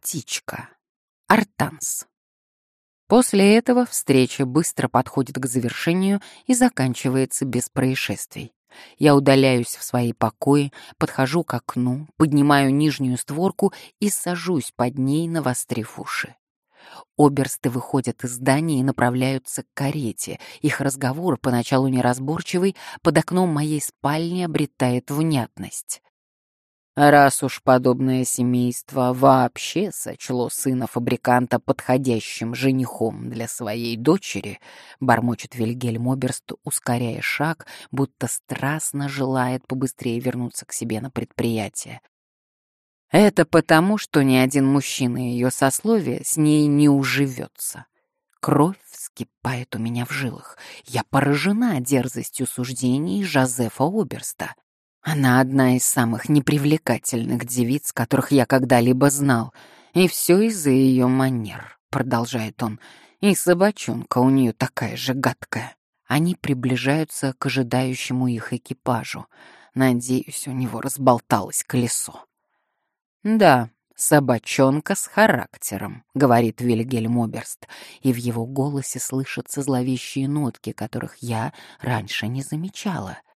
птичка. Артанс. После этого встреча быстро подходит к завершению и заканчивается без происшествий. Я удаляюсь в свои покои, подхожу к окну, поднимаю нижнюю створку и сажусь под ней, навострив уши. Оберсты выходят из здания и направляются к карете. Их разговор, поначалу неразборчивый, под окном моей спальни обретает внятность. Раз уж подобное семейство вообще сочло сына фабриканта подходящим женихом для своей дочери, бормочет Вильгельм Оберст, ускоряя шаг, будто страстно желает побыстрее вернуться к себе на предприятие. Это потому, что ни один мужчина ее сословия с ней не уживется. Кровь вскипает у меня в жилах. Я поражена дерзостью суждений Жозефа Оберста. Она одна из самых непривлекательных девиц, которых я когда-либо знал. И все из-за ее манер, продолжает он. И собачонка у нее такая же гадкая. Они приближаются к ожидающему их экипажу. Надеюсь, у него разболталось колесо. Да, собачонка с характером, говорит Вильгельм Оберст, и в его голосе слышатся зловещие нотки, которых я раньше не замечала —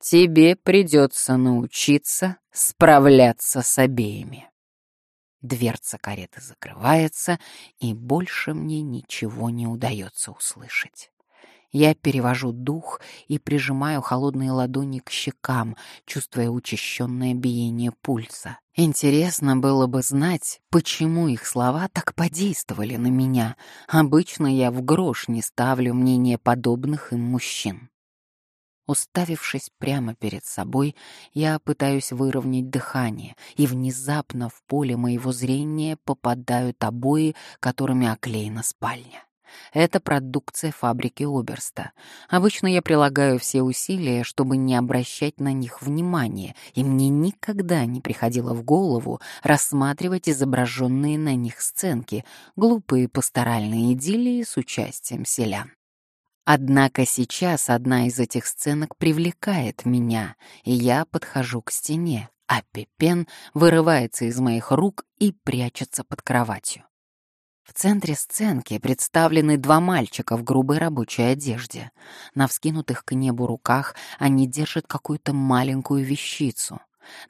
Тебе придется научиться справляться с обеими. Дверца кареты закрывается, и больше мне ничего не удается услышать. Я перевожу дух и прижимаю холодные ладони к щекам, чувствуя учащенное биение пульса. Интересно было бы знать, почему их слова так подействовали на меня. Обычно я в грош не ставлю мнение подобных им мужчин. Уставившись прямо перед собой, я пытаюсь выровнять дыхание, и внезапно в поле моего зрения попадают обои, которыми оклеена спальня. Это продукция фабрики Оберста. Обычно я прилагаю все усилия, чтобы не обращать на них внимания, и мне никогда не приходило в голову рассматривать изображенные на них сценки, глупые пасторальные идиллии с участием селян. Однако сейчас одна из этих сценок привлекает меня, и я подхожу к стене, а Пепен вырывается из моих рук и прячется под кроватью. В центре сценки представлены два мальчика в грубой рабочей одежде. На вскинутых к небу руках они держат какую-то маленькую вещицу.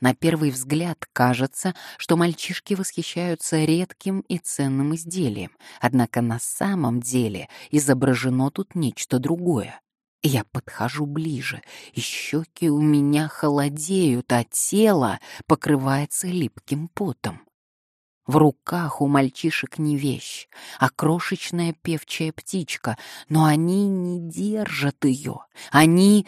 На первый взгляд кажется, что мальчишки восхищаются редким и ценным изделием, однако на самом деле изображено тут нечто другое. Я подхожу ближе, и щеки у меня холодеют, а тело покрывается липким потом. В руках у мальчишек не вещь, а крошечная певчая птичка, но они не держат ее. Они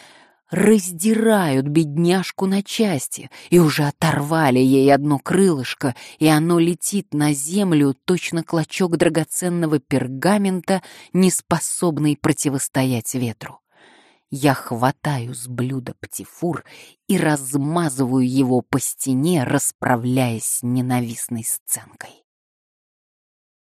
раздирают бедняжку на части и уже оторвали ей одно крылышко, и оно летит на землю, точно клочок драгоценного пергамента, не способный противостоять ветру. Я хватаю с блюда птифур и размазываю его по стене, расправляясь с ненавистной сценкой.